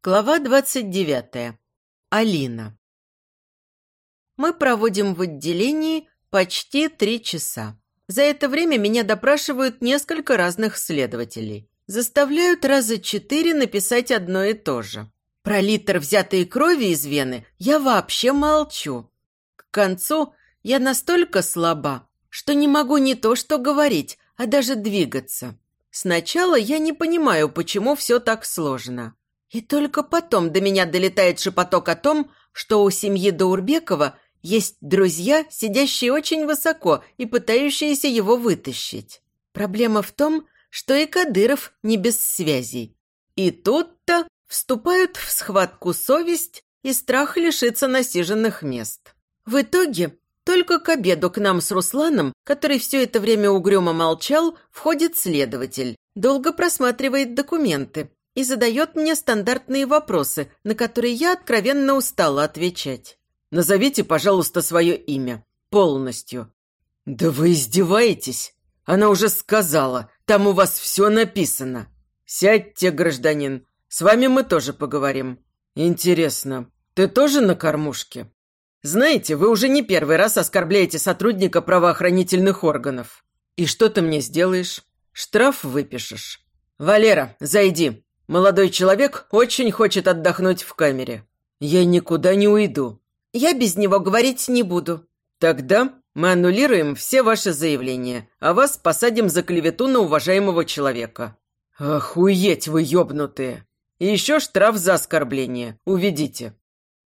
Глава 29. Алина. Мы проводим в отделении почти три часа. За это время меня допрашивают несколько разных следователей. Заставляют раза четыре написать одно и то же. Про литр взятой крови из вены я вообще молчу. К концу я настолько слаба, что не могу не то что говорить, а даже двигаться. Сначала я не понимаю, почему все так сложно. И только потом до меня долетает шепоток о том, что у семьи Даурбекова есть друзья, сидящие очень высоко и пытающиеся его вытащить. Проблема в том, что и Кадыров не без связей. И тут-то вступают в схватку совесть и страх лишиться насиженных мест. В итоге только к обеду к нам с Русланом, который все это время угрюмо молчал, входит следователь, долго просматривает документы, и задает мне стандартные вопросы, на которые я откровенно устала отвечать. «Назовите, пожалуйста, свое имя. Полностью». «Да вы издеваетесь? Она уже сказала, там у вас все написано». «Сядьте, гражданин, с вами мы тоже поговорим». «Интересно, ты тоже на кормушке?» «Знаете, вы уже не первый раз оскорбляете сотрудника правоохранительных органов. И что ты мне сделаешь? Штраф выпишешь. Валера, зайди, Молодой человек очень хочет отдохнуть в камере. Я никуда не уйду. Я без него говорить не буду. Тогда мы аннулируем все ваши заявления, а вас посадим за клевету на уважаемого человека. Охуеть вы ёбнутые. И еще штраф за оскорбление. Уведите.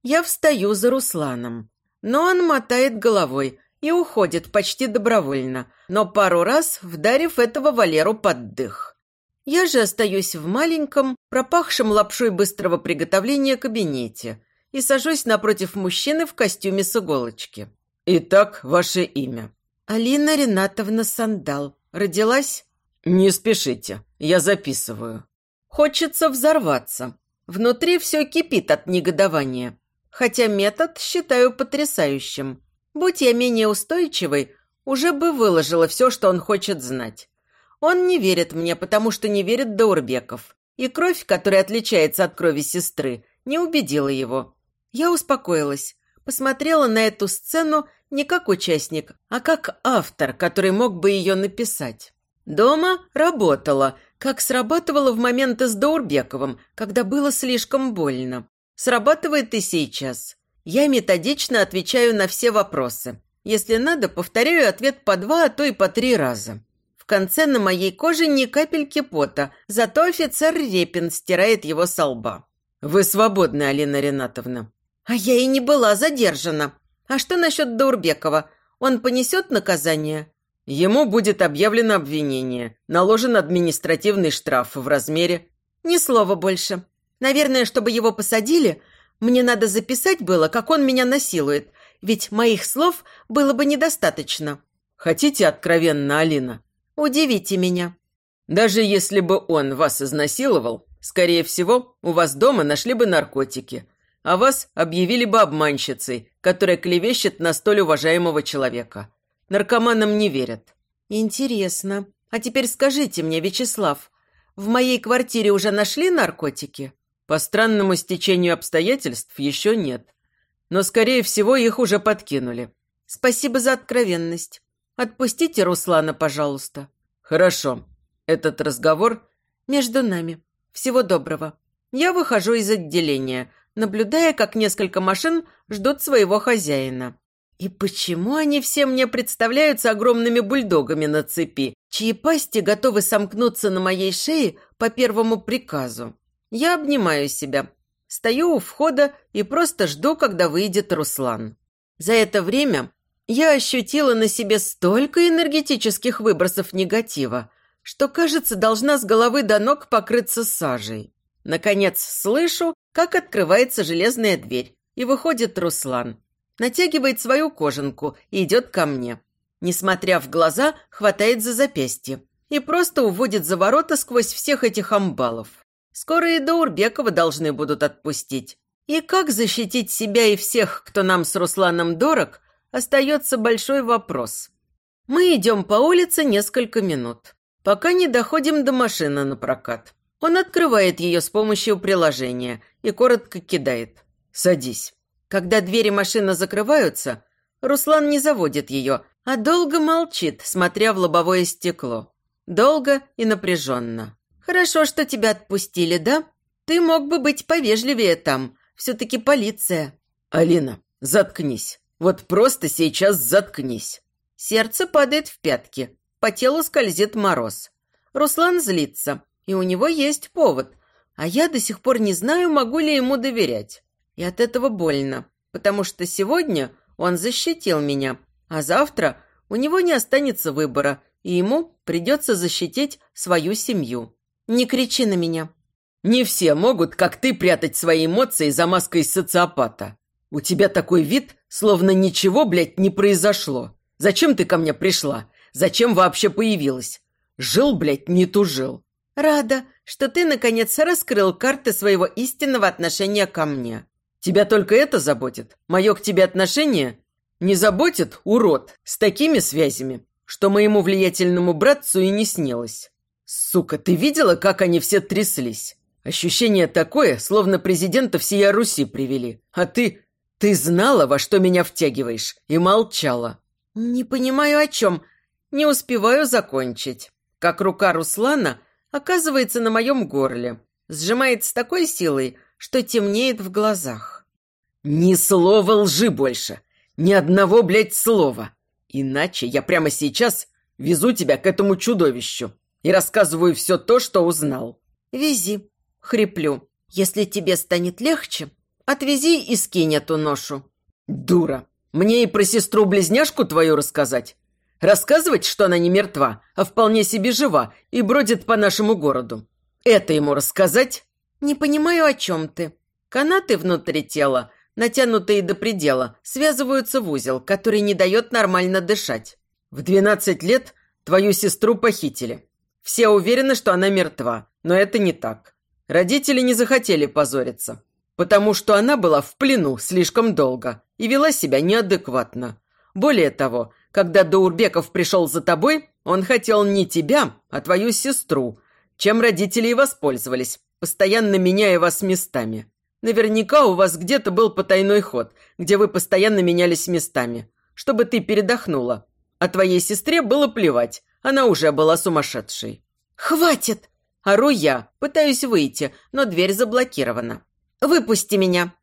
Я встаю за Русланом. Но он мотает головой и уходит почти добровольно, но пару раз вдарив этого Валеру под дых. Я же остаюсь в маленьком, пропахшем лапшой быстрого приготовления кабинете и сажусь напротив мужчины в костюме с иголочки. «Итак, ваше имя?» «Алина Ренатовна Сандал. Родилась?» «Не спешите, я записываю». Хочется взорваться. Внутри все кипит от негодования. Хотя метод считаю потрясающим. Будь я менее устойчивой, уже бы выложила все, что он хочет знать. Он не верит мне, потому что не верит Даурбеков. И кровь, которая отличается от крови сестры, не убедила его. Я успокоилась. Посмотрела на эту сцену не как участник, а как автор, который мог бы ее написать. Дома работала, как срабатывала в моменты с Даурбековым, когда было слишком больно. Срабатывает и сейчас. Я методично отвечаю на все вопросы. Если надо, повторяю ответ по два, а то и по три раза. Конце на моей коже ни капельки пота, зато офицер Репин стирает его со лба. «Вы свободны, Алина Ренатовна». «А я и не была задержана. А что насчет Даурбекова? Он понесет наказание?» «Ему будет объявлено обвинение, наложен административный штраф в размере...» «Ни слова больше. Наверное, чтобы его посадили, мне надо записать было, как он меня насилует, ведь моих слов было бы недостаточно». «Хотите откровенно, Алина?» Удивите меня». «Даже если бы он вас изнасиловал, скорее всего, у вас дома нашли бы наркотики, а вас объявили бы обманщицей, которая клевещет на столь уважаемого человека. Наркоманам не верят». «Интересно. А теперь скажите мне, Вячеслав, в моей квартире уже нашли наркотики?» «По странному стечению обстоятельств еще нет. Но, скорее всего, их уже подкинули». «Спасибо за откровенность. Отпустите Руслана, пожалуйста». «Хорошо. Этот разговор между нами. Всего доброго. Я выхожу из отделения, наблюдая, как несколько машин ждут своего хозяина. И почему они все мне представляются огромными бульдогами на цепи, чьи пасти готовы сомкнуться на моей шее по первому приказу? Я обнимаю себя, стою у входа и просто жду, когда выйдет Руслан. За это время я ощутила на себе столько энергетических выбросов негатива, что, кажется, должна с головы до ног покрыться сажей. Наконец слышу, как открывается железная дверь, и выходит Руслан. Натягивает свою кожанку и идет ко мне. Несмотря в глаза, хватает за запястье и просто уводит за ворота сквозь всех этих амбалов. Скоро и до Урбекова должны будут отпустить. И как защитить себя и всех, кто нам с Русланом дорог, остается большой вопрос. Мы идем по улице несколько минут, пока не доходим до машины на прокат. Он открывает ее с помощью приложения и коротко кидает. «Садись». Когда двери машины закрываются, Руслан не заводит ее, а долго молчит, смотря в лобовое стекло. Долго и напряженно. «Хорошо, что тебя отпустили, да? Ты мог бы быть повежливее там. Все-таки полиция». «Алина, заткнись. Вот просто сейчас заткнись». Сердце падает в пятки. По телу скользит мороз. Руслан злится, и у него есть повод. А я до сих пор не знаю, могу ли ему доверять. И от этого больно, потому что сегодня он защитил меня, а завтра у него не останется выбора, и ему придется защитить свою семью. Не кричи на меня. Не все могут, как ты, прятать свои эмоции за маской социопата. У тебя такой вид, словно ничего, блядь, не произошло. Зачем ты ко мне пришла? Зачем вообще появилась? Жил, блядь, не тужил. Рада, что ты, наконец, раскрыл карты своего истинного отношения ко мне. Тебя только это заботит? Мое к тебе отношение? Не заботит, урод, с такими связями, что моему влиятельному братцу и не снилось. Сука, ты видела, как они все тряслись? Ощущение такое, словно президента всея Руси привели. А ты... ты знала, во что меня втягиваешь, и молчала. Не понимаю, о чем. Не успеваю закончить. Как рука Руслана оказывается на моем горле. Сжимает с такой силой, что темнеет в глазах. «Ни слова лжи больше! Ни одного, блядь, слова! Иначе я прямо сейчас везу тебя к этому чудовищу и рассказываю все то, что узнал». «Вези», — хриплю. «Если тебе станет легче, отвези и скинь эту ношу». «Дура! Мне и про сестру-близняшку твою рассказать? Рассказывать, что она не мертва, а вполне себе жива и бродит по нашему городу? Это ему рассказать?» «Не понимаю, о чем ты. Канаты внутри тела, натянутые до предела, связываются в узел, который не дает нормально дышать. В двенадцать лет твою сестру похитили. Все уверены, что она мертва, но это не так. Родители не захотели позориться, потому что она была в плену слишком долго и вела себя неадекватно. Более того, когда Даурбеков пришел за тобой, он хотел не тебя, а твою сестру, чем родители и воспользовались, постоянно меняя вас местами. Наверняка у вас где-то был потайной ход, где вы постоянно менялись местами, чтобы ты передохнула. А твоей сестре было плевать, она уже была сумасшедшей. «Хватит!» Ору я, пытаюсь выйти, но дверь заблокирована. «Выпусти меня!»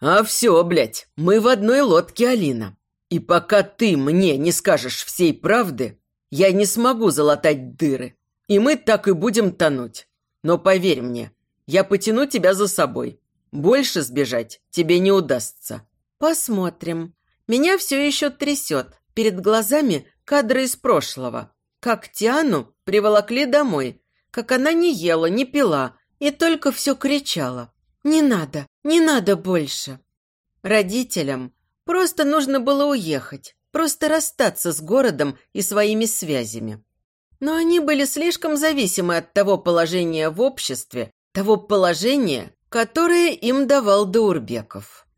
«А все, блядь, мы в одной лодке, Алина. И пока ты мне не скажешь всей правды, я не смогу залатать дыры. И мы так и будем тонуть. Но поверь мне, я потяну тебя за собой. Больше сбежать тебе не удастся». «Посмотрим. Меня все еще трясет. Перед глазами кадры из прошлого. Как Тиану приволокли домой. Как она не ела, не пила и только все кричала. «Не надо, не надо больше». Родителям просто нужно было уехать, просто расстаться с городом и своими связями. Но они были слишком зависимы от того положения в обществе, того положения, которое им давал Даурбеков.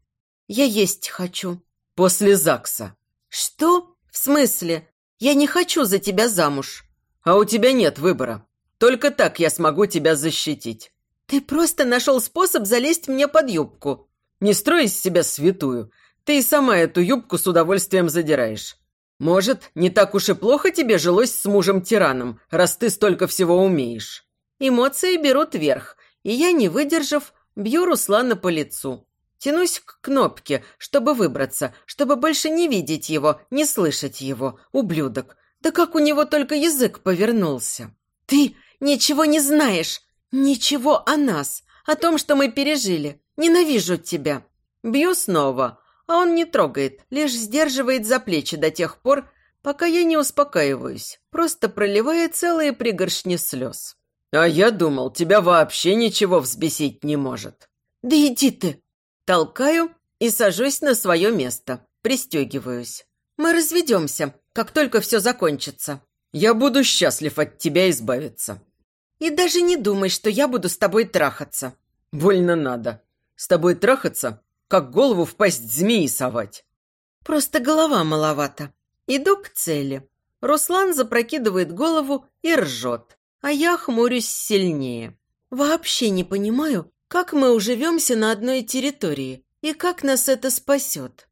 «Я есть хочу». «После ЗАГСа». «Что? В смысле? Я не хочу за тебя замуж». «А у тебя нет выбора. Только так я смогу тебя защитить». «Ты просто нашел способ залезть мне под юбку». «Не строй из себя святую. Ты и сама эту юбку с удовольствием задираешь. Может, не так уж и плохо тебе жилось с мужем-тираном, раз ты столько всего умеешь». Эмоции берут верх, и я, не выдержав, бью Руслана по лицу. Тянусь к кнопке, чтобы выбраться, чтобы больше не видеть его, не слышать его. Ублюдок. Да как у него только язык повернулся. Ты ничего не знаешь. Ничего о нас, о том, что мы пережили. Ненавижу тебя. Бью снова, а он не трогает, лишь сдерживает за плечи до тех пор, пока я не успокаиваюсь, просто проливая целые пригоршни слез. «А я думал, тебя вообще ничего взбесить не может». «Да иди ты!» Толкаю и сажусь на свое место, пристегиваюсь. «Мы разведемся, как только все закончится». «Я буду счастлив от тебя избавиться». «И даже не думай, что я буду с тобой трахаться». «Больно надо. С тобой трахаться, как голову в пасть змеи совать». «Просто голова маловато. Иду к цели». Руслан запрокидывает голову и ржет, а я хмурюсь сильнее. Вообще не понимаю, как мы уживемся на одной территории и как нас это спасет.